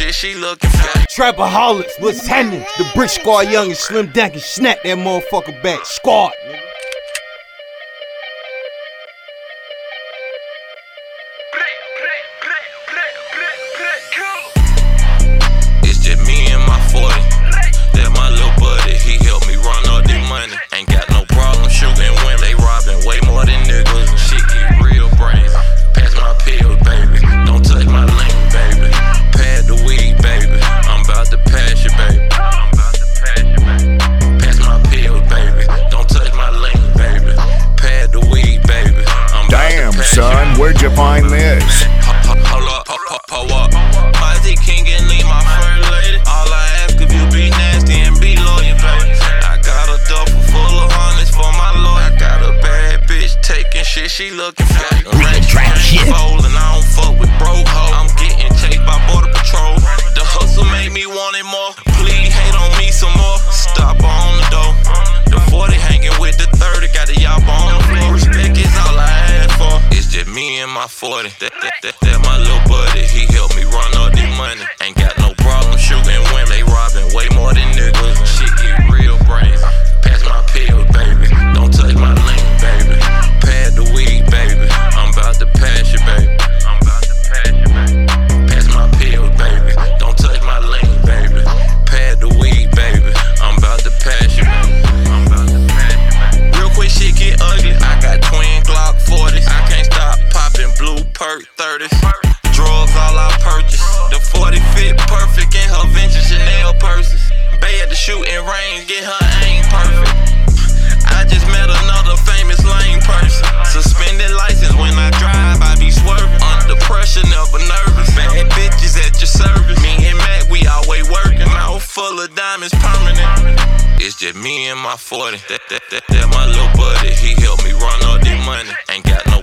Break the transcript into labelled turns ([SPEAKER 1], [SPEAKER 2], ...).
[SPEAKER 1] looking fat.
[SPEAKER 2] Trapaholics, what's happening? The Brick Squad Young and Slim Dank and snap that motherfucker back. Squad,
[SPEAKER 1] you.
[SPEAKER 3] where'd find this?
[SPEAKER 1] Hold up, hold up, hold King and Lee, my first lady. All I ask if you be nasty and be loyal, baby. I got a duffel full of hundreds for my lawyer. I got a bad bitch taking shit, she looking fat. Ranch
[SPEAKER 4] trap shit.
[SPEAKER 1] Fold and I don't fuck with broke hoes. I'm getting chased by border my 40. That, that, that, that my little buddy. He helped me run all the money. Ain't got no range, get her aim perfect. I just met another famous lame person. Suspended license when I drive, I be swerving. Under pressure, never nervous. Bad bitches at your service. Me and Mac, we always working. Mouth full of diamonds, permanent. It's just me and my 40. That, that, that, that my little buddy. He helped me run all the money. Ain't got no